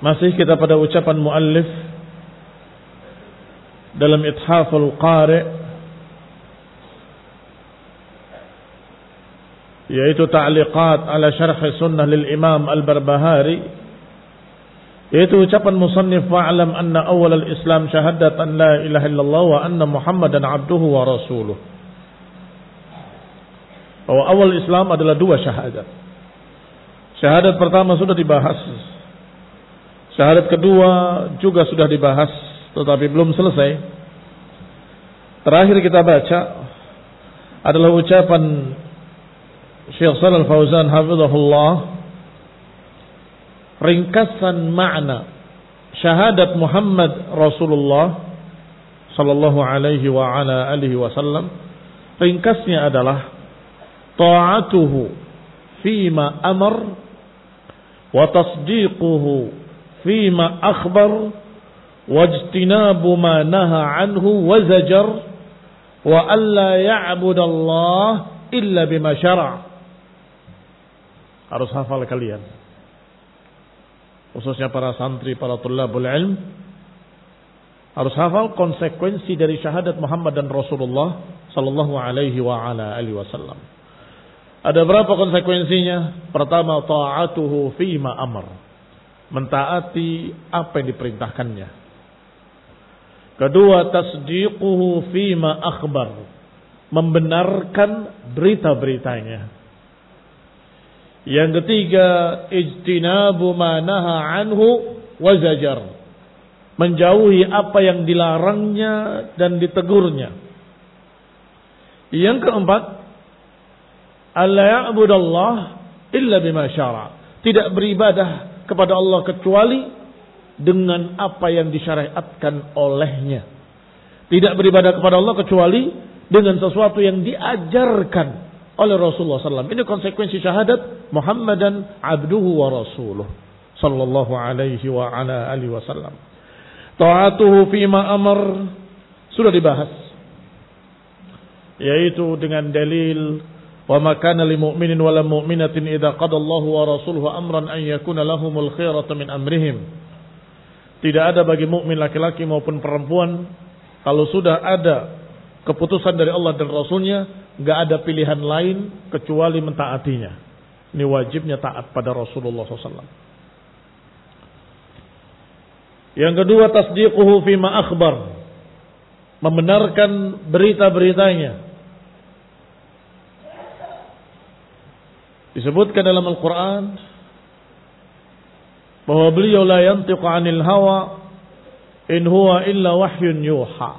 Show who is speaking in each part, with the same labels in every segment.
Speaker 1: Masih kita pada ucapan muallif dalam Ithaful Qari yaitu ta'liqat ala syarh sunnah lil Imam Al-Barbahari yaitu ucapan musannif wa'lam anna awal al-Islam syahadat an la ilaha illallah wa anna Muhammadan abduhu wa rasuluh. Bahwa awal Islam adalah dua syahadat. Syahadat pertama sudah dibahas syahadat kedua juga sudah dibahas tetapi belum selesai. Terakhir kita baca adalah ucapan Syekh Shalal Fauzan hafizahullah ringkasan makna syahadat Muhammad Rasulullah sallallahu alaihi wa ala alihi wasallam ringkasnya adalah ta'atuhu fima amar wa tasdiquhu akhbar wajtinabu ma naha anhu wa zajar wa alla ya'budallah illa bima syara' harus hafal kalian. Khususnya para santri, para tulabul ilm. Harus hafal konsekuensi dari syahadat Muhammad dan Rasulullah sallallahu alaihi wa ala alihi wasallam. Ada berapa konsekuensinya? Pertama, ta'atuhu fima amar. Mentaati apa yang diperintahkannya. Kedua, tasdiquhu fima akhbar. Membenarkan berita-beritanya. Yang ketiga, ijtinabu manaha anhu wa zajar. Menjauhi apa yang dilarangnya dan ditegurnya. Yang keempat, alla ya'budallah illa bima syara. Tidak beribadah kepada Allah kecuali dengan apa yang disyariatkan olehnya. Tidak beribadah kepada Allah kecuali dengan sesuatu yang diajarkan oleh Rasulullah SAW. Ini konsekuensi syahadat Muhammadan abduhu wa rasuluh. Sallallahu alaihi wa ala alihi wasallam. Ta'atuhu fima amar. Sudah dibahas. Yaitu dengan dalil. Li mu'minin wa la mu'minatin idha qadallahu wa rasuluhu amran an yakuna lahumul khairata min amrihim. Tidak ada bagi mukmin laki-laki maupun perempuan Kalau sudah ada keputusan dari Allah dan Rasulnya, nggak ada pilihan lain kecuali mentaatinya. Ini wajibnya taat pada Rasulullah SAW. Yang kedua tasdiquhu fima akhbar. Membenarkan berita-beritanya. Disebutkan dalam Al-Quran bahwa beliau la yantiqu anil hawa in huwa illa wahyun yuha.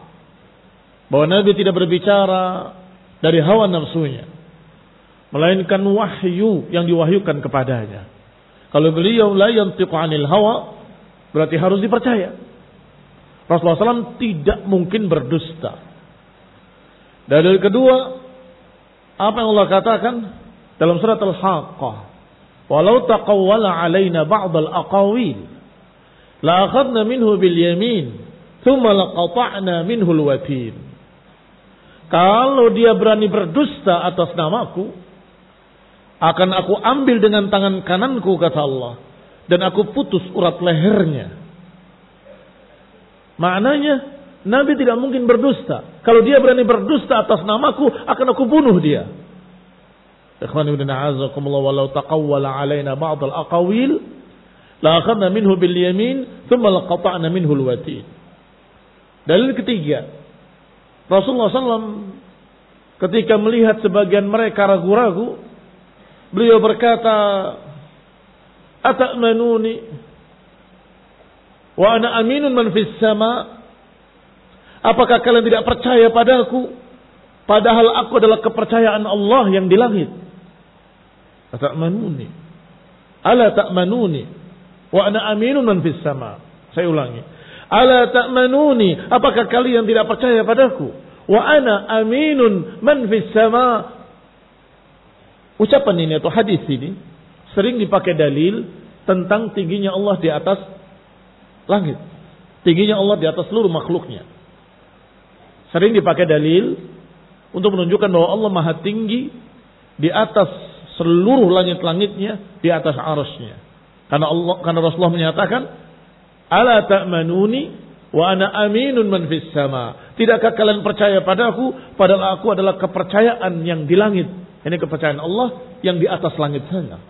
Speaker 1: Bahwa Nabi tidak berbicara dari hawa nafsunya. Melainkan wahyu yang diwahyukan kepadanya. Kalau beliau la yantiqu anil hawa berarti harus dipercaya. Rasulullah SAW tidak mungkin berdusta. Dalil kedua, apa yang Allah katakan? Dalam surat Al-Haqqah. Walau taqawwala alaina ba'd al-aqawil la akhadna minhu bil yamin thumma laqata'na minhu al-watin. Kalau dia berani berdusta atas namaku, akan aku ambil dengan tangan kananku kata Allah dan aku putus urat lehernya. Maknanya Nabi tidak mungkin berdusta. Kalau dia berani berdusta atas namaku, akan aku bunuh dia. Ikhwan ibn a'azakumullah walau taqawwala alaina ba'd al-aqawil la akhadna minhu bil yamin thumma laqata'na minhu al-watin. Dalil ketiga, Rasulullah SAW ketika melihat sebagian mereka ragu-ragu, beliau berkata, "Ata'manuni wa ana aminun man fis sama?" Apakah kalian tidak percaya padaku? Padahal aku adalah kepercayaan Allah yang di langit. Ata'manuni. Ala ta'manuni. Wa ana aminun man fis sama. Saya ulangi. Ala ta'manuni. Apakah kalian tidak percaya padaku? Wa ana aminun man fis sama. Ucapan ini atau hadis ini sering dipakai dalil tentang tingginya Allah di atas langit. Tingginya Allah di atas seluruh makhluknya. Sering dipakai dalil untuk menunjukkan bahwa Allah maha tinggi di atas seluruh langit-langitnya di atas arasnya. Karena Allah karena Rasulullah menyatakan, "Ala ta'manuni wa ana aminun man fis sama." Tidakkah kalian percaya padaku padahal aku adalah kepercayaan yang di langit. Ini kepercayaan Allah yang di atas langit sana.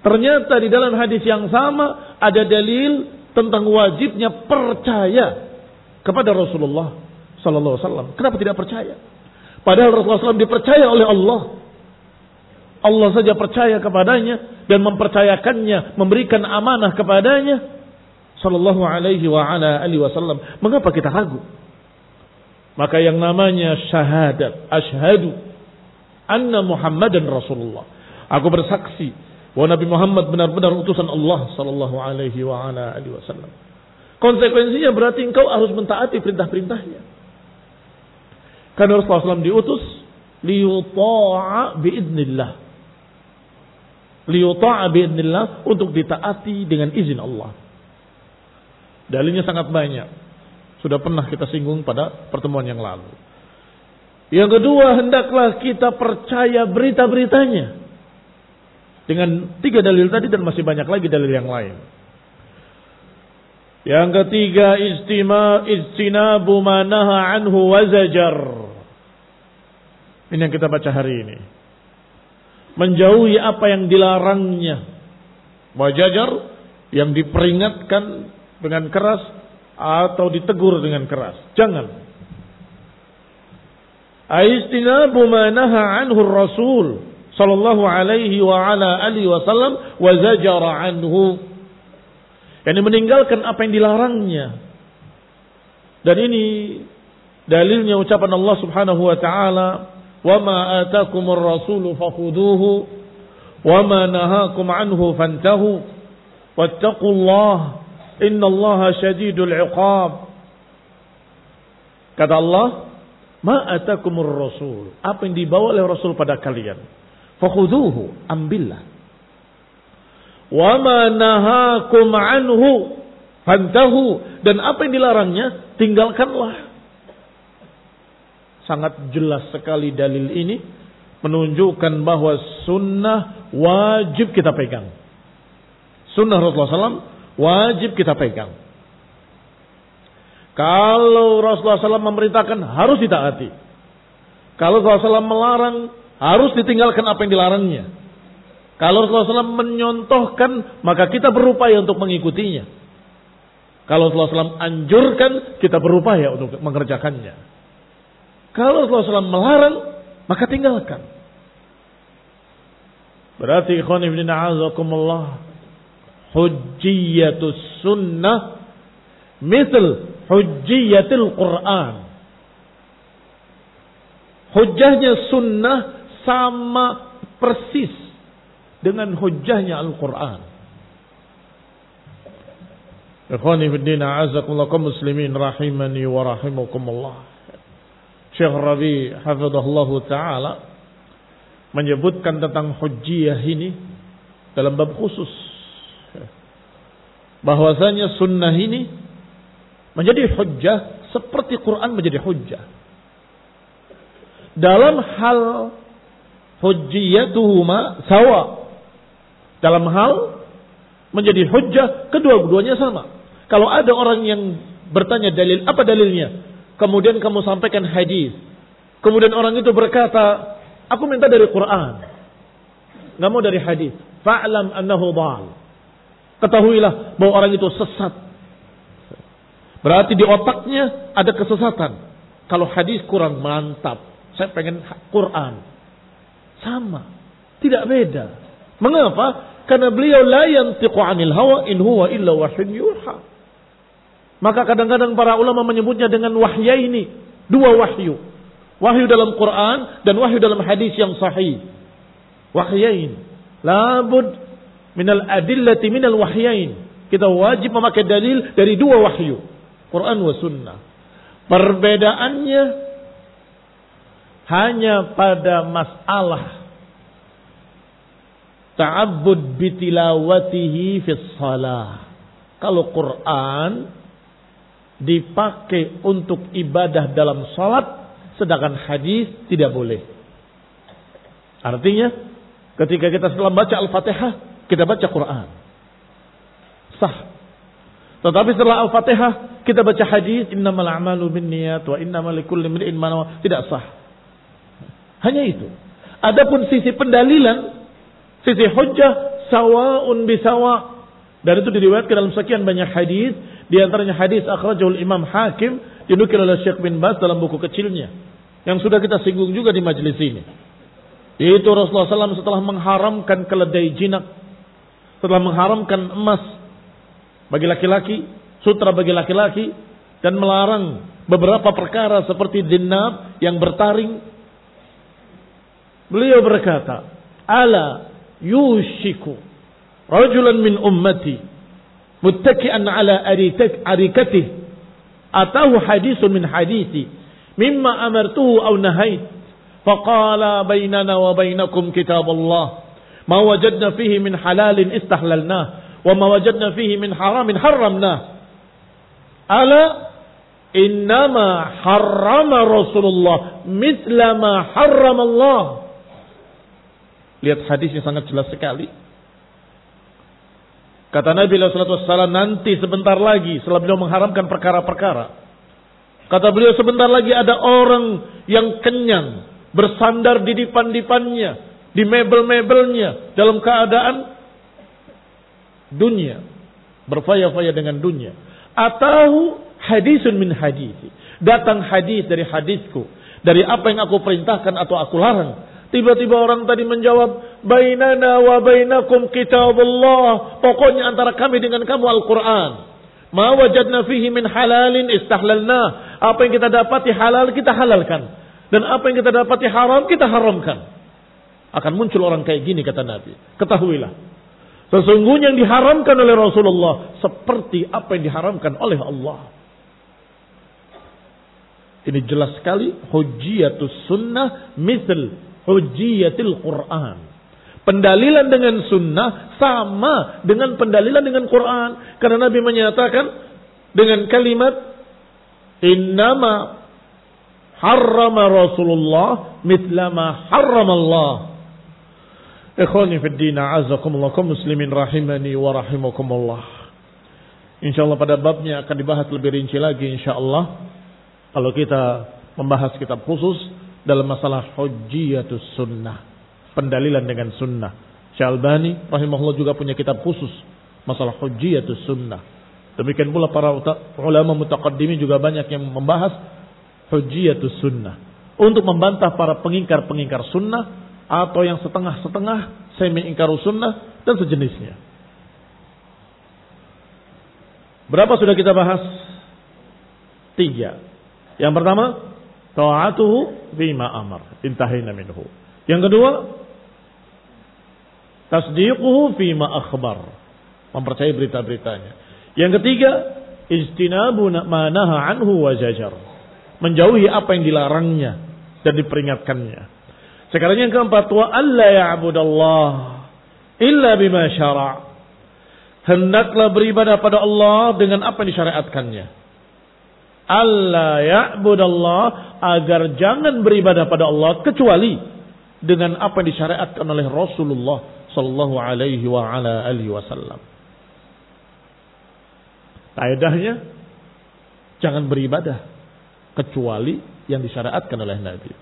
Speaker 1: Ternyata di dalam hadis yang sama ada dalil tentang wajibnya percaya kepada Rasulullah sallallahu alaihi wasallam. Kenapa tidak percaya? Padahal Rasulullah SAW dipercaya oleh Allah. Allah saja percaya kepadanya dan mempercayakannya, memberikan amanah kepadanya sallallahu alaihi wa ala alihi wasallam. Mengapa kita ragu? Maka yang namanya syahadat, asyhadu anna Muhammadan Rasulullah. Aku bersaksi bahwa Nabi Muhammad benar-benar utusan Allah sallallahu alaihi wa ala alihi wasallam. Konsekuensinya berarti engkau harus mentaati perintah-perintahnya. Karena Rasulullah SAW diutus liyuta'a biidnillah liyuta'a untuk ditaati dengan izin Allah. Dalilnya sangat banyak. Sudah pernah kita singgung pada pertemuan yang lalu. Yang kedua, hendaklah kita percaya berita-beritanya. Dengan tiga dalil tadi dan masih banyak lagi dalil yang lain. Yang ketiga, istima istinabu manaha anhu wazajar. Ini yang kita baca hari ini menjauhi apa yang dilarangnya. Wajajar yang diperingatkan dengan keras atau ditegur dengan keras. Jangan. Aistinabu ma naha anhu Rasul sallallahu alaihi wa ala alihi wasallam wa zajara anhu. Yani meninggalkan apa yang dilarangnya. Dan ini dalilnya ucapan Allah Subhanahu wa taala وما آتاكم الرسول فخذوه وما نهاكم عنه فانتهوا واتقوا الله إن الله شديد العقاب kata Allah ma atakumur rasul apa yang dibawa oleh rasul pada kalian fakhuduhu ambillah wa ma nahakum anhu fantahu dan apa yang dilarangnya tinggalkanlah Sangat jelas sekali dalil ini menunjukkan bahwa sunnah wajib kita pegang. Sunnah Rasulullah SAW wajib kita pegang. Kalau Rasulullah SAW memerintahkan harus ditaati. Kalau Rasulullah SAW melarang harus ditinggalkan apa yang dilarangnya. Kalau Rasulullah SAW menyontohkan maka kita berupaya untuk mengikutinya. Kalau Rasulullah SAW anjurkan kita berupaya untuk mengerjakannya. Kalau Rasulullah SAW melarang maka tinggalkan. Berarti ikhwan ibn a'azakumullah hujjiyatus sunnah misal hujjiyatil Quran. Hujjahnya sunnah sama persis dengan hujjahnya Al-Quran. Ikhwani fiddin a'azakumullah muslimin rahimani wa rahimakumullah. Syekh Rabi hafizahullahu taala menyebutkan tentang hujjiyah ini dalam bab khusus bahwasanya sunnah ini menjadi hujjah seperti Quran menjadi hujjah. Dalam hal hujjiyatuhuma sawa. Dalam hal menjadi hujjah kedua-duanya sama. Kalau ada orang yang bertanya dalil, apa dalilnya? Kemudian kamu sampaikan hadis. Kemudian orang itu berkata, aku minta dari Quran. Nggak mau dari hadis. Fa'lam annahu dhal. Ketahuilah bahwa orang itu sesat. Berarti di otaknya ada kesesatan. Kalau hadis kurang mantap, saya pengen Quran. Sama, tidak beda. Mengapa? Karena beliau la yantiqu 'anil hawa in huwa illa wahyun yuha. Maka kadang-kadang para ulama menyebutnya dengan wahya ini, dua wahyu. Wahyu dalam Quran dan wahyu dalam hadis yang sahih. Wahyain. Labud minal adillati minal wahyain. Kita wajib memakai dalil dari dua wahyu. Quran wa sunnah. Perbedaannya hanya pada masalah ta'abbud bitilawatihi fis salah. Kalau Quran dipakai untuk ibadah dalam salat sedangkan hadis tidak boleh. Artinya ketika kita setelah baca Al-Fatihah kita baca Quran. Sah. Tetapi setelah Al-Fatihah kita baca hadis innamal a'malu binniyat wa innamal likulli imrin ma tidak sah. Hanya itu. Adapun sisi pendalilan, sisi hujjah sawaun bisawa. Dan itu diriwayatkan dalam sekian banyak hadis, di antaranya hadis akhrajul Imam Hakim dinukil oleh Syekh bin Baz dalam buku kecilnya yang sudah kita singgung juga di majelis ini. Yaitu Rasulullah SAW setelah mengharamkan keledai jinak, setelah mengharamkan emas bagi laki-laki, sutra bagi laki-laki dan melarang beberapa perkara seperti dinab yang bertaring. Beliau berkata, "Ala yushiku rajulan min ummati muttaki'an ala arikatih atahu hadisun min hadithi mimma amartuhu aw nahait faqala bainana wa bainakum kitab Allah ma wajadna fihi min halalin istahlalnah wa ma wajadna fihi min haramin haramnah Ala innama harrama Rasulullah mitla ma harrama Allah. Lihat hadisnya sangat jelas sekali. Kata Nabi SAW nanti sebentar lagi setelah beliau mengharamkan perkara-perkara. Kata beliau sebentar lagi ada orang yang kenyang bersandar di dipan-dipannya, di mebel-mebelnya dalam keadaan dunia, berfaya-faya dengan dunia. Atau hadisun min hadisi. Datang hadis dari hadisku. Dari apa yang aku perintahkan atau aku larang. Tiba-tiba orang tadi menjawab, Bainana wa bainakum kitabullah. Pokoknya antara kami dengan kamu Al-Quran. Ma wajadna fihi min halalin istahlalna. Apa yang kita dapati halal, kita halalkan. Dan apa yang kita dapati haram, kita haramkan. Akan muncul orang kayak gini kata Nabi. Ketahuilah. Sesungguhnya yang diharamkan oleh Rasulullah seperti apa yang diharamkan oleh Allah. Ini jelas sekali hujiyatus sunnah misal hujiyatil Quran. Pendalilan dengan sunnah sama dengan pendalilan dengan Quran. Karena Nabi menyatakan dengan kalimat innama harrama Rasulullah mitlama harrama Allah. Ikhwani fi din a'azakumullah kaum muslimin rahimani wa rahimakumullah. Insya Allah pada babnya akan dibahas lebih rinci lagi insya Allah. Kalau kita membahas kitab khusus dalam masalah hujjiyatus sunnah. Pendalilan dengan sunnah. Syalbani rahimahullah juga punya kitab khusus. Masalah hujjiyatus sunnah. Demikian pula para ulama mutaqaddimin juga banyak yang membahas hujjiyatus sunnah. Untuk membantah para pengingkar-pengingkar sunnah. Atau yang setengah-setengah semi-ingkaru sunnah dan sejenisnya. Berapa sudah kita bahas? Tiga. Yang pertama, ta'atuhu bima amar. Intahina minhu. Yang kedua, tasdiquhu fima akhbar. Mempercayai berita-beritanya. Yang ketiga, ijtinabu ma naha anhu wa jajar. Menjauhi apa yang dilarangnya dan diperingatkannya. Sekarang yang keempat, wa alla ya'budallah illa bima syara' hendaklah beribadah pada Allah dengan apa yang disyariatkannya. Allah ya'budallah agar jangan beribadah pada Allah kecuali dengan apa yang disyariatkan oleh Rasulullah sallallahu alaihi wa ala alihi wasallam. Kaidahnya jangan beribadah kecuali yang disyariatkan oleh Nabi.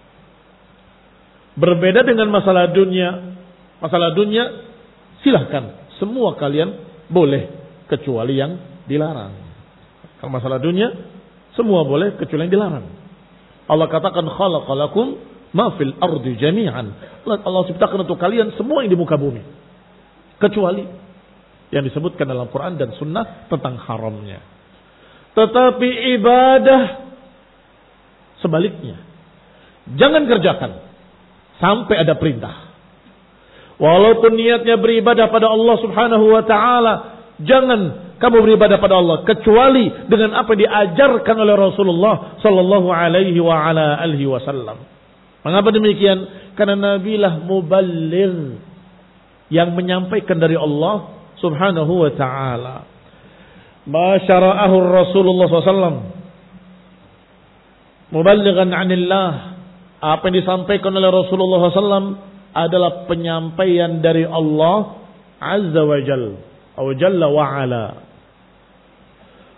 Speaker 1: Berbeda dengan masalah dunia. Masalah dunia silahkan semua kalian boleh kecuali yang dilarang. Kalau masalah dunia semua boleh kecuali yang dilarang. Allah katakan khalaqalakum ma fil ardi jami'an. Allah ciptakan untuk kalian semua yang di muka bumi. Kecuali yang disebutkan dalam Quran dan Sunnah tentang haramnya. Tetapi ibadah sebaliknya. Jangan kerjakan sampai ada perintah. Walaupun niatnya beribadah pada Allah subhanahu wa ta'ala. Jangan kamu beribadah pada Allah. Kecuali dengan apa yang diajarkan oleh Rasulullah sallallahu alaihi wa ala alihi wasallam. Mengapa demikian? Karena Nabi lah muballigh yang menyampaikan dari Allah subhanahu wa ta'ala. Masyara'ahu Rasulullah SAW. Muballighan anillah. Apa yang disampaikan oleh Rasulullah SAW adalah penyampaian dari Allah Azza wa Jal atau Jalla wa Ala.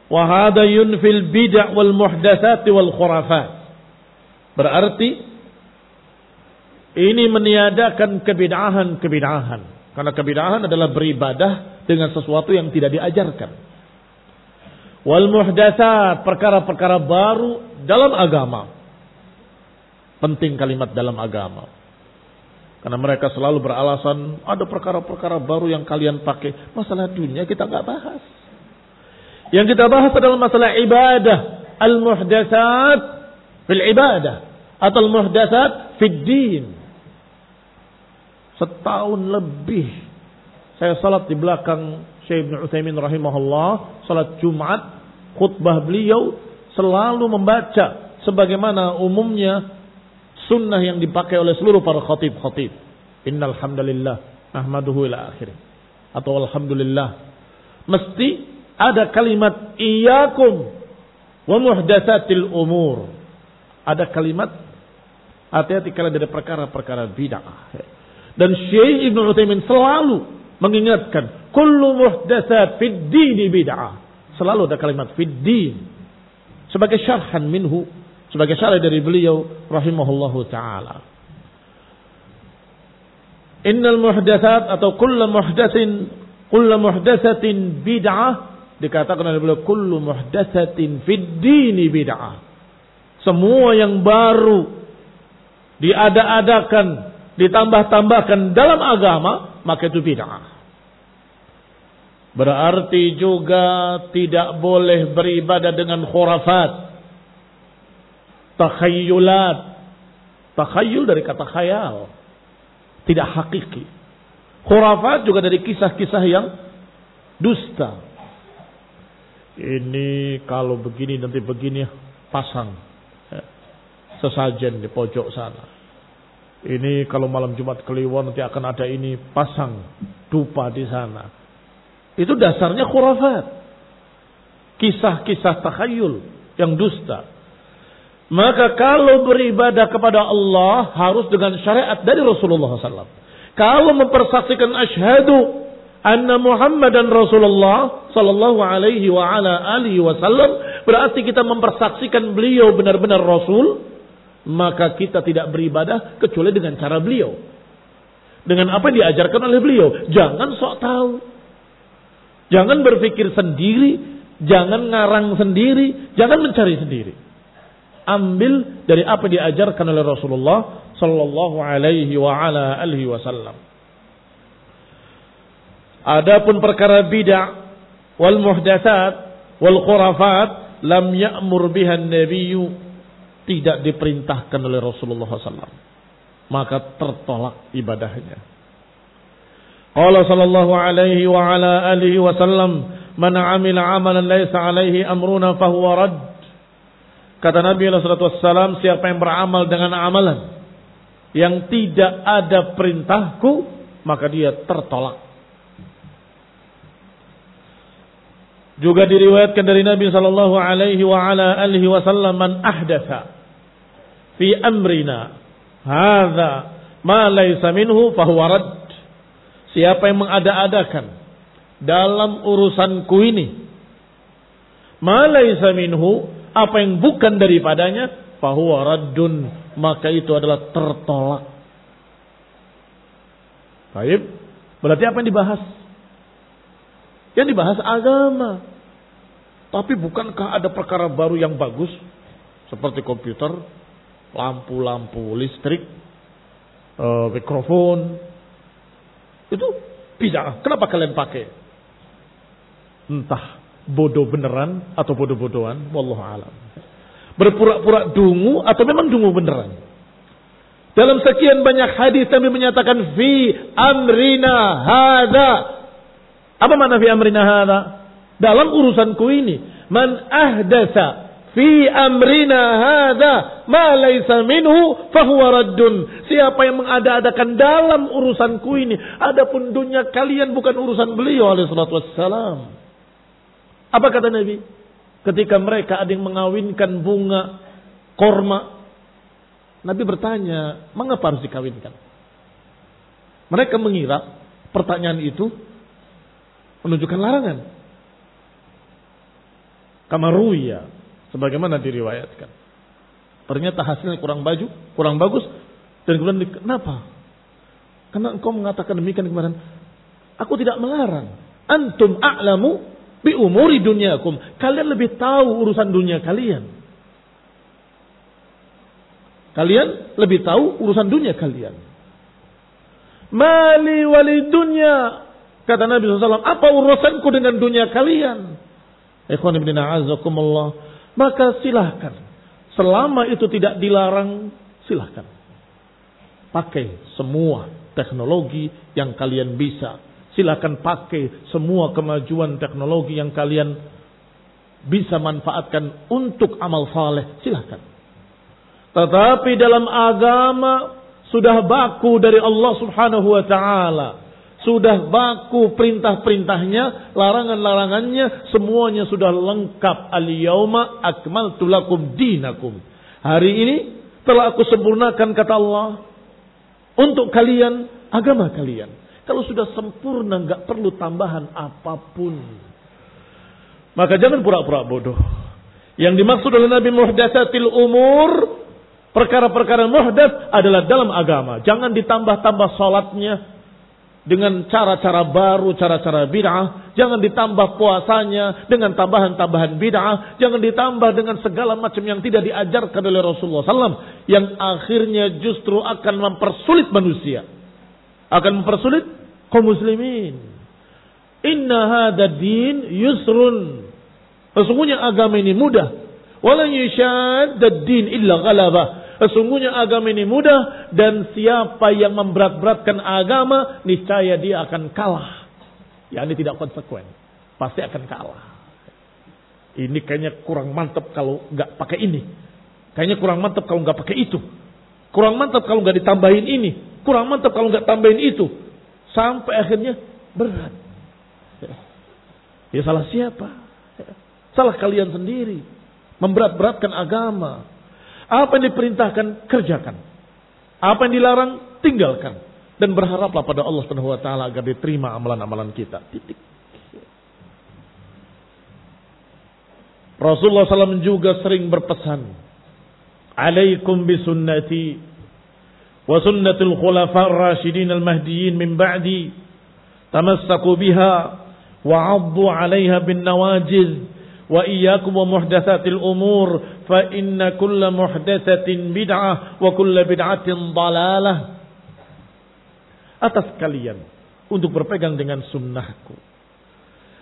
Speaker 1: Wa hada yunfil bid'ah wal muhdatsat wal khurafat. Berarti ini meniadakan kebid'ahan-kebid'ahan. Karena kebid'ahan adalah beribadah dengan sesuatu yang tidak diajarkan. Wal muhdatsat, perkara-perkara baru dalam agama. Penting kalimat dalam agama. Karena mereka selalu beralasan ada perkara-perkara baru yang kalian pakai. Masalah dunia kita nggak bahas. Yang kita bahas adalah masalah ibadah. Al-muhdasat fil ibadah. Atau al-muhdasat fil din. Setahun lebih saya salat di belakang Syekh Ibn Uthaymin rahimahullah. Salat Jumat. Khutbah beliau selalu membaca sebagaimana umumnya sunnah yang dipakai oleh seluruh para khatib-khatib. Innal hamdalillah nahmaduhu ila akhir. Atau alhamdulillah. Mesti ada kalimat iyyakum wa muhdatsatil umur. Ada kalimat hati-hati kalian dari perkara-perkara bid'ah. Dan Syekh Ibnu Utsaimin selalu mengingatkan kullu muhdatsat fid dini bid'ah. Selalu ada kalimat fid din sebagai syarhan minhu sebagai syarah dari beliau rahimahullahu taala. Innal muhdatsat atau kullu muhdatsin kullu muhdatsatin bid'ah dikatakan oleh beliau kullu muhdatsatin fid dini bid'ah. Semua yang baru diada-adakan, ditambah-tambahkan dalam agama, maka itu bid'ah. Berarti juga tidak boleh beribadah dengan khurafat takhayulat. Takhayul dari kata khayal. Tidak hakiki. Khurafat juga dari kisah-kisah yang dusta. Ini kalau begini nanti begini pasang sesajen di pojok sana. Ini kalau malam Jumat Kliwon nanti akan ada ini pasang dupa di sana. Itu dasarnya khurafat. Kisah-kisah takhayul yang dusta. Maka kalau beribadah kepada Allah harus dengan syariat dari Rasulullah SAW. Kalau mempersaksikan asyhadu anna Muhammadan Rasulullah sallallahu alaihi wa wasallam berarti kita mempersaksikan beliau benar-benar rasul maka kita tidak beribadah kecuali dengan cara beliau. Dengan apa yang diajarkan oleh beliau. Jangan sok tahu. Jangan berpikir sendiri. Jangan ngarang sendiri. Jangan mencari sendiri. Ambil dari apa yang diajarkan oleh Rasulullah sallallahu alaihi wa ala alihi wasallam. Adapun perkara bid'ah wal muhdatsat wal khurafat lam ya'mur biha nabiyyu tidak diperintahkan oleh Rasulullah SAW. Maka tertolak ibadahnya. Qala sallallahu alaihi wa ala alihi wa sallam man amila amalan laisa alaihi amruna fahuwa rad. Kata Nabi SAW, siapa yang beramal dengan amalan yang tidak ada perintahku, maka dia tertolak. Juga diriwayatkan dari Nabi sallallahu alaihi wasallam man ahdatha fi amrina hadza ma laysa minhu fahuwa rad. Siapa yang mengada-adakan dalam urusanku ini ma laysa minhu apa yang bukan daripadanya fahuwa raddun maka itu adalah tertolak. Baik. Berarti apa yang dibahas? Yang dibahas agama. Tapi bukankah ada perkara baru yang bagus? Seperti komputer, lampu-lampu listrik, uh, mikrofon. Itu tidak. Kenapa kalian pakai? Entah bodoh beneran atau bodoh-bodohan. Wallahu alam. Berpura-pura dungu atau memang dungu beneran. Dalam sekian banyak hadis kami menyatakan fi amrina hada. Apa mana fi amrina hada? dalam urusanku ini. Man ahdasa fi amrina hadza ma laysa minhu fahuwa raddun. Siapa yang mengada-adakan dalam urusanku ini, adapun dunia kalian bukan urusan beliau alaihi. Apa kata Nabi? Ketika mereka ada yang mengawinkan bunga korma, Nabi bertanya, mengapa harus dikawinkan? Mereka mengira pertanyaan itu menunjukkan larangan. Kamaruya. Sebagaimana diriwayatkan. Ternyata hasilnya kurang baju, kurang bagus. Dan kemudian kenapa? Karena engkau mengatakan demikian kemarin. Aku tidak melarang. Antum a'lamu bi umuri dunyakum. Kalian lebih tahu urusan dunia kalian. Kalian lebih tahu urusan dunia kalian. Mali wali dunia. Kata Nabi SAW, apa urusanku dengan dunia kalian? Ikhwan ibn a'azakumullah. Maka silahkan. Selama itu tidak dilarang, silahkan. Pakai semua teknologi yang kalian bisa. Silahkan pakai semua kemajuan teknologi yang kalian bisa manfaatkan untuk amal saleh. Silahkan. Tetapi dalam agama sudah baku dari Allah subhanahu wa ta'ala sudah baku perintah-perintahnya, larangan-larangannya, semuanya sudah lengkap. Al-yawma akmaltu lakum dinakum. Hari ini telah aku sempurnakan kata Allah untuk kalian agama kalian. Kalau sudah sempurna nggak perlu tambahan apa pun. Maka jangan pura-pura bodoh. Yang dimaksud oleh Nabi muhdatsatil umur perkara-perkara muhdas adalah dalam agama. Jangan ditambah-tambah salatnya, dengan cara-cara baru, cara-cara bid'ah. Jangan ditambah puasanya dengan tambahan-tambahan bid'ah. Jangan ditambah dengan segala macam yang tidak diajarkan oleh Rasulullah SAW. Yang akhirnya justru akan mempersulit manusia. Akan mempersulit kaum muslimin. Inna hada din yusrun. Sesungguhnya agama ini mudah. Walan yushadda din illa ghalabah. Sesungguhnya agama ini mudah dan siapa yang memberat-beratkan agama niscaya dia akan kalah. Ya ini tidak konsekuen. Pasti akan kalah. Ini kayaknya kurang mantap kalau nggak pakai ini. Kayaknya kurang mantap kalau nggak pakai itu. Kurang mantap kalau nggak ditambahin ini. Kurang mantap kalau nggak tambahin itu. Sampai akhirnya berat. Ya salah siapa? Salah kalian sendiri. Memberat-beratkan agama. Apa yang diperintahkan, kerjakan. Apa yang dilarang, tinggalkan. dan berharaplah pada Allah Subhanahu wa taala agar diterima amalan-amalan kita. Titik. Rasulullah SAW juga sering berpesan, "Alaikum bisunnati wa sunnatul khulafa ar-rasyidin al-mahdiyyin min ba'di, tamassaku biha wa 'addu 'alayha bin nawajiz." wa iyyakum wa umur fa inna kulla muhdatsatin bid'ah wa kulla bid'atin dalalah. Atas kalian untuk berpegang dengan sunnahku.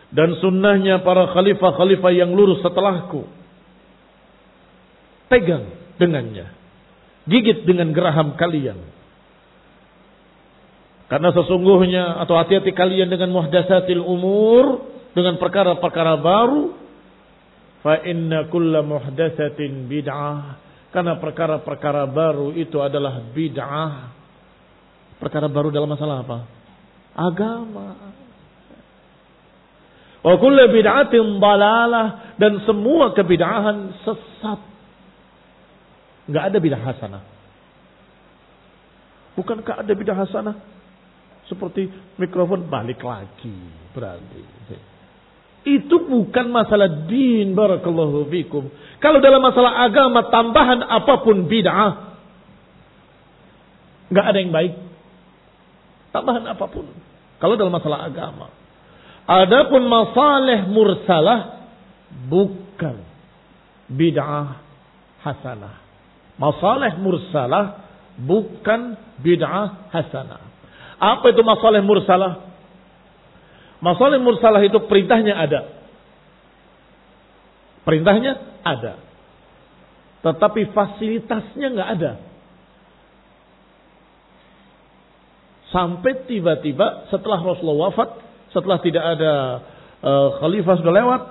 Speaker 1: Dan sunnahnya para khalifah-khalifah yang lurus setelahku. Pegang dengannya. Gigit dengan geraham kalian. Karena sesungguhnya atau hati-hati kalian dengan muhdatsatil umur dengan perkara-perkara baru Fa inna kulla muhdatsatin bid'ah. Karena perkara-perkara baru itu adalah bid'ah. Perkara baru dalam masalah apa? Agama. Wa kulla bid'atin dalalah dan semua kebid'ahan sesat. Enggak ada bid'ah hasanah. Bukankah ada bid'ah hasanah? Seperti mikrofon balik lagi berarti. Itu bukan masalah din barakallahu fikum. Kalau dalam masalah agama tambahan apa pun bid'ah. Nggak ada yang baik. Tambahan apa pun. Kalau dalam masalah agama. Adapun masalah mursalah bukan bid'ah hasanah. Masalah mursalah bukan bid'ah hasanah. Apa itu masalah mursalah? Masalah mursalah itu perintahnya ada. Perintahnya ada. Tetapi fasilitasnya nggak ada. Sampai tiba-tiba setelah Rasulullah wafat, setelah tidak ada uh, khalifah sudah lewat,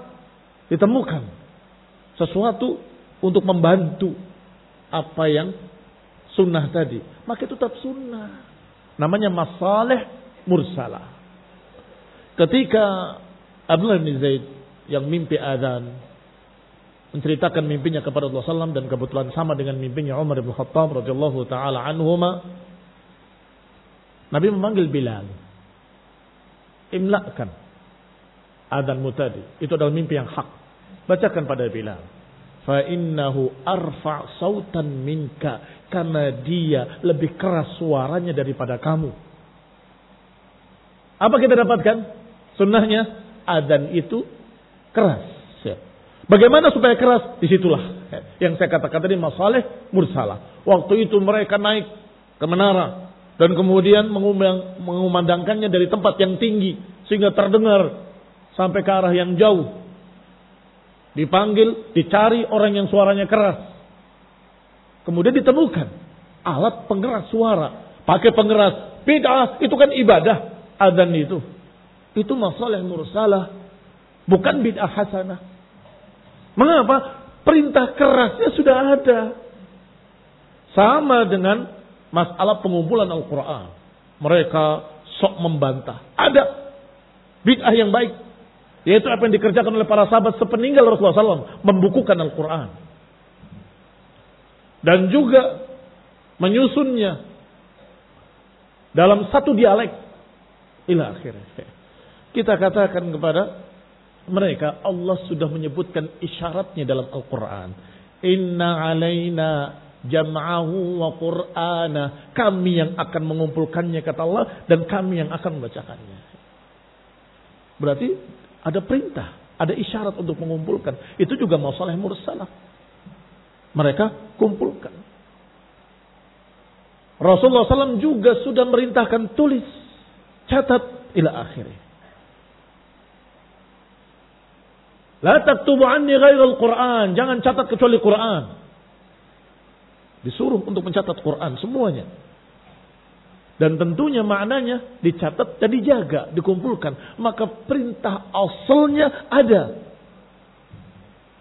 Speaker 1: ditemukan sesuatu untuk membantu apa yang sunnah tadi. Maka itu tetap sunnah. Namanya masalah mursalah. Ketika Abdullah bin Zaid yang mimpi azan menceritakan mimpinya kepada Allah SAW dan kebetulan sama dengan mimpinya Umar bin Khattab radhiyallahu taala anhuma Nabi memanggil Bilal. Imlakan adzanmu tadi. Itu adalah mimpi yang hak. Bacakan pada Bilal. Fa innahu arfa sautan minka. Karena dia lebih keras suaranya daripada kamu. Apa kita dapatkan Sunnahnya adzan itu keras. Ya. Bagaimana supaya keras? Di situlah yang saya katakan tadi masalah mursalah. Waktu itu mereka naik ke menara dan kemudian mengumandangkannya dari tempat yang tinggi sehingga terdengar sampai ke arah yang jauh. Dipanggil, dicari orang yang suaranya keras. Kemudian ditemukan alat pengeras suara, pakai pengeras. Bid'ah itu kan ibadah, adzan itu. Itu masalah mursalah. Bukan bid'ah hasanah. Mengapa? Perintah kerasnya sudah ada. Sama dengan masalah pengumpulan Al-Quran. Mereka sok membantah. Ada bid'ah yang baik. Yaitu apa yang dikerjakan oleh para sahabat sepeninggal Rasulullah SAW. Membukukan Al-Quran. Dan juga menyusunnya dalam satu dialek. Ila akhirnya. Kita katakan kepada mereka Allah sudah menyebutkan isyaratnya dalam Al-Quran. Inna alaina jam'ahu wa qur'ana. Kami yang akan mengumpulkannya kata Allah dan kami yang akan membacakannya. Berarti ada perintah, ada isyarat untuk mengumpulkan. Itu juga masalah mursalah. Mereka kumpulkan. Rasulullah SAW juga sudah merintahkan tulis, catat ila akhirnya. La taktubu anni al Quran. Jangan catat kecuali Quran. Disuruh untuk mencatat Quran semuanya. Dan tentunya maknanya dicatat dan dijaga, dikumpulkan. Maka perintah asalnya ada.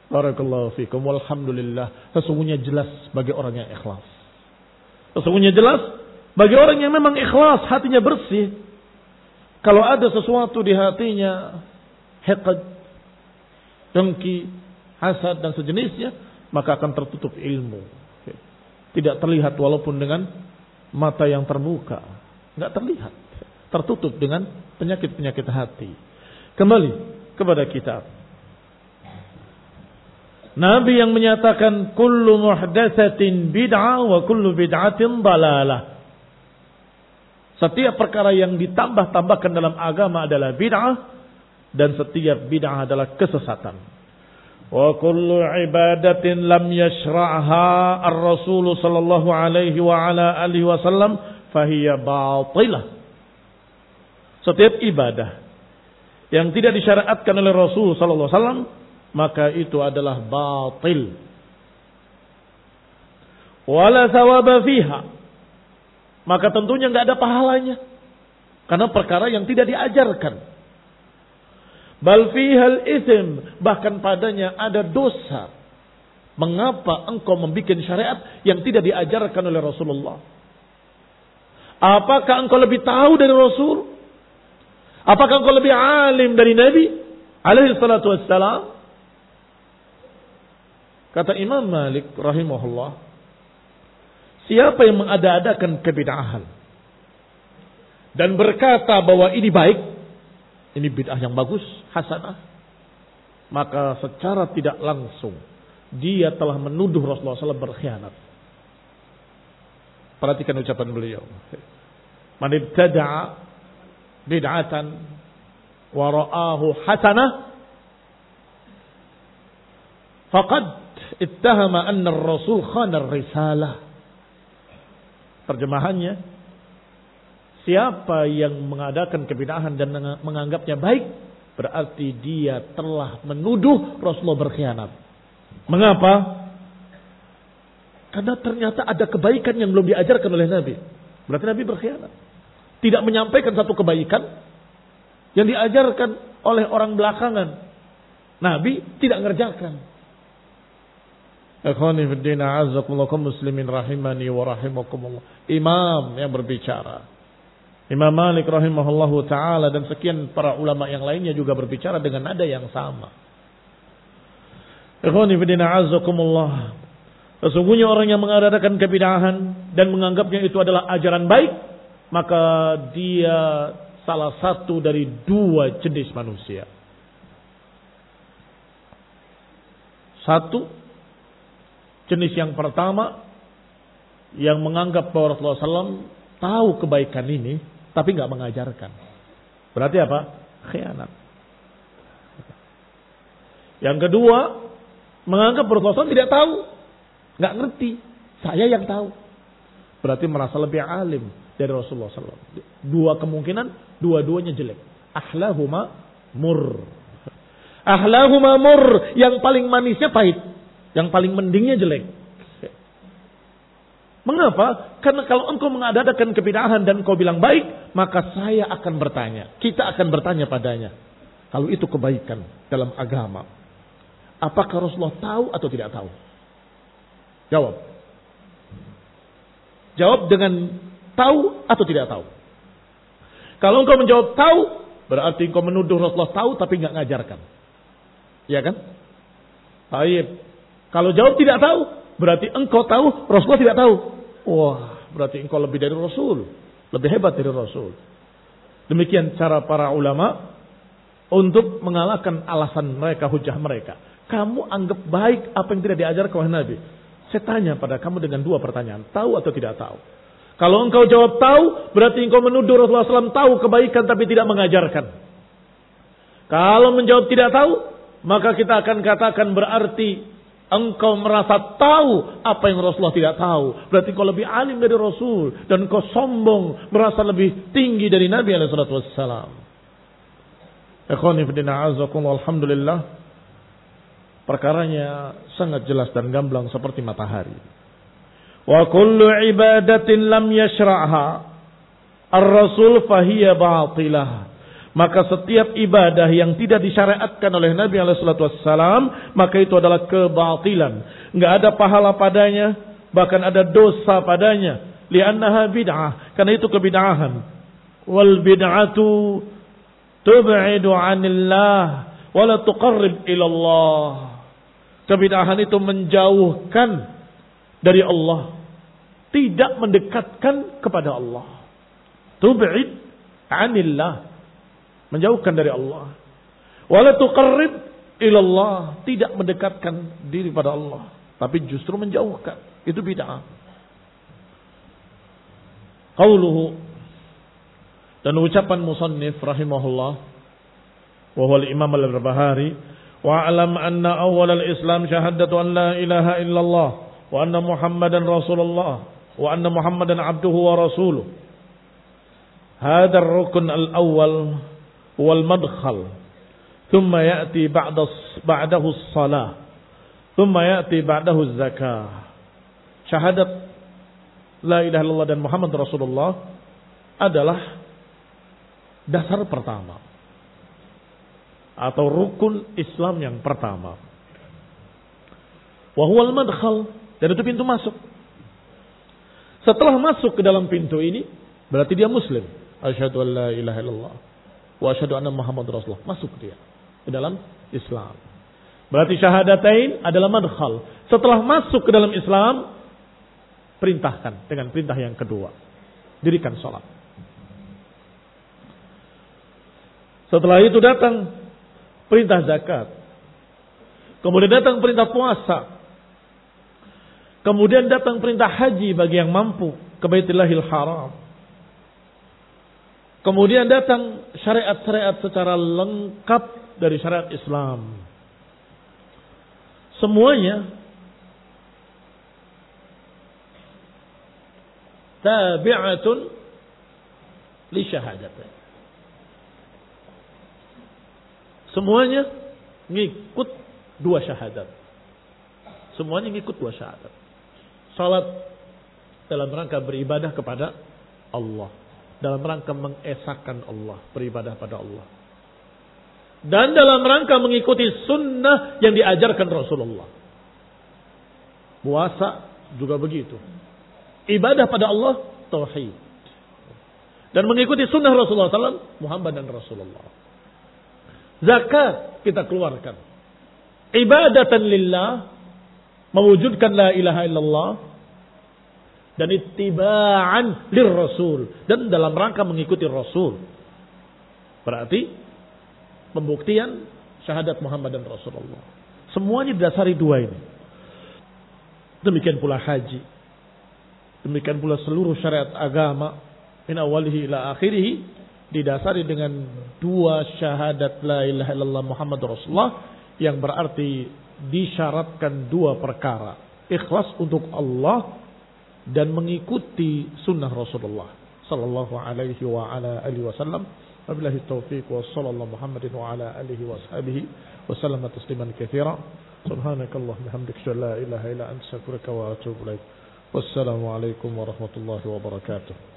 Speaker 1: Barakallahu fikum. Walhamdulillah. Sesungguhnya jelas bagi orang yang ikhlas. Sesungguhnya jelas bagi orang yang memang ikhlas, hatinya bersih. Kalau ada sesuatu di hatinya, hekad, dengki, hasad dan sejenisnya, maka akan tertutup ilmu. Tidak terlihat walaupun dengan mata yang terbuka. nggak terlihat, tertutup dengan penyakit-penyakit hati. Kembali kepada kitab. Nabi yang menyatakan kullu muhdatsatin bid'ah wa kullu bid'atin dalalah. Setiap perkara yang ditambah-tambahkan dalam agama adalah bid'ah dan setiap bid'ah adalah kesesatan. Wa kullu ibadatin lam yashra'ha ar-rasul sallallahu alaihi wa ala alihi wasallam fahiya batilah. Setiap ibadah yang tidak disyariatkan oleh Rasul sallallahu alaihi wasallam maka itu adalah batil. Wala thawaba fiha. Maka tentunya nggak ada pahalanya. Karena perkara yang tidak diajarkan. Bal fihal ism. Bahkan padanya ada dosa. Mengapa engkau membuat syariat yang tidak diajarkan oleh Rasulullah? Apakah engkau lebih tahu dari Rasul? Apakah engkau lebih alim dari Nabi? Alaihi salatu wassalam. Kata Imam Malik rahimahullah, siapa yang mengada-adakan kebid'ahan dan berkata bahwa ini baik, ini bid'ah yang bagus, hasanah, maka secara tidak langsung dia telah menuduh Rasulullah SAW berkhianat. Perhatikan ucapan beliau. Man ibtada'a bid'atan wa ra'ahu hasanah faqad ittahama anna rasul khana risalah. Terjemahannya, siapa yang mengadakan kebidahan dan menganggapnya baik, berarti dia telah menuduh Rasulullah berkhianat. Mengapa? Karena ternyata ada kebaikan yang belum diajarkan oleh Nabi. Berarti Nabi berkhianat. Tidak menyampaikan satu kebaikan yang diajarkan oleh orang belakangan. Nabi tidak rahimakumullah. Imam yang berbicara. Imam Malik rahimahullahu taala dan sekian para ulama yang lainnya juga berbicara dengan nada yang sama. Ikhwani fiddin a'azzakumullah. Sesungguhnya orang yang mengadakan kebidahan dan menganggapnya itu adalah ajaran baik, maka dia salah satu dari dua jenis manusia. Satu, Jenis yang pertama yang menganggap bahwa Rasulullah SAW tahu kebaikan ini tapi nggak mengajarkan. Berarti apa? Khianat. Yang kedua, menganggap Rasulullah tidak tahu, nggak ngerti. Saya yang tahu. Berarti merasa lebih alim dari Rasulullah SAW. Dua kemungkinan, dua-duanya jelek. Ahlahuma mur. Ahlahuma mur. Yang paling manisnya pahit. Yang paling mendingnya jelek. Mengapa? Karena kalau engkau mengadakan kebidahan dan engkau bilang baik, maka saya akan bertanya. Kita akan bertanya padanya. Kalau itu kebaikan dalam agama. Apakah Rasulullah tahu atau tidak tahu? Jawab. Jawab dengan tahu atau tidak tahu. Kalau engkau menjawab tahu, berarti engkau menuduh Rasulullah tahu tapi nggak ngajarkan. Iya kan? Baik. Kalau jawab tidak tahu, berarti engkau tahu, Rasulullah tidak tahu. Wah, berarti engkau lebih dari Rasul. Lebih hebat dari Rasul. Demikian cara para ulama untuk mengalahkan alasan mereka, hujah mereka. Kamu anggap baik apa yang tidak diajar oleh Nabi. Saya tanya pada kamu dengan dua pertanyaan. Tahu atau tidak tahu? Kalau engkau jawab tahu, berarti engkau menuduh Rasulullah SAW tahu kebaikan tapi tidak mengajarkan. Kalau menjawab tidak tahu, maka kita akan katakan berarti Engkau merasa tahu apa yang Rasulullah tidak tahu. Berarti kau lebih alim dari Rasul. Dan kau sombong. Merasa lebih tinggi dari Nabi SAW. Alhamdulillah. Perkaranya sangat jelas dan gamblang seperti matahari. Wa kullu ibadatin lam yashra'ha. Ar-Rasul fahiyya batilah. Maka setiap ibadah yang tidak disyariatkan oleh Nabi Alaihissalam, maka itu adalah kebatilan. Nggak ada pahala padanya, bahkan ada dosa padanya. Liannaha bid'ah, karena itu kebid'ahan. Wal bid'atu tub'idu 'anillah wa la tuqarrib ilallah. Kebid'ahan itu menjauhkan dari Allah, tidak mendekatkan kepada Allah. tub'id 'anillah menjauhkan dari Allah. Wala tuqarrib ilallah, tidak mendekatkan diri pada Allah, tapi justru menjauhkan. Itu bid'ah. Qauluhu dan ucapan musannif rahimahullah wa huwa al-imam al-Barbahari wa alam anna awwal al-islam syahadatu an la ilaha illallah wa anna muhammadan rasulullah wa anna muhammadan abduhu wa rasuluh. Hadar rukun al-awwal wal madkhal thumma ya'ti ba'da ba'dahu as-salah thumma ya'ti ba'dahu az-zakah syahadat la ilaha illallah dan Muhammad Rasulullah adalah dasar pertama atau rukun Islam yang pertama. Wahwal madkhal dan itu pintu masuk. Setelah masuk ke dalam pintu ini berarti dia muslim. Asyhadu an la ilaha illallah wa asyhadu anna Muhammad Rasulullah. Masuk dia ke dalam Islam. Berarti syahadatain adalah madkhal. Setelah masuk ke dalam Islam perintahkan dengan perintah yang kedua. Dirikan sholat. Setelah itu datang perintah zakat. Kemudian datang perintah puasa. Kemudian datang perintah haji bagi yang mampu ke Baitillahil Haram. Kemudian datang syariat-syariat secara lengkap dari syariat Islam. Semuanya tabi'atun li syahadatain. Semuanya ngikut dua syahadat. Semuanya ngikut dua syahadat. Salat dalam rangka beribadah kepada Allah. Dalam rangka mengesahkan Allah. Beribadah pada Allah. Dan dalam rangka mengikuti sunnah yang diajarkan Rasulullah. Puasa juga begitu. Ibadah pada Allah, tauhid. Dan mengikuti sunnah Rasulullah SAW, Muhammad dan Rasulullah. Zakat kita keluarkan. Ibadatan lillah. Mewujudkan la ilaha illallah. Dan ittiba'an lir rasul. Dan dalam rangka mengikuti rasul. Berarti pembuktian syahadat Muhammad dan Rasulullah. Semuanya didasari dua ini. Demikian pula haji. Demikian pula seluruh syariat agama. Min awalihi ila akhirihi didasari dengan dua syahadat la ilaha illallah Muhammad Rasulullah yang berarti disyaratkan dua perkara. Ikhlas untuk Allah dan mengikuti sunnah Rasulullah sallallahu alaihi wa ala alihi wasallam. Wabillahi taufiq wa sallallahu Muhammadin wa ala alihi wa ashabihi wa sallama tasliman katsira. Subhanakallah bihamdika la ilaha illa anta astaghfiruka wa atubu ilaik. Wassalamu alaikum warahmatullahi wabarakatuh.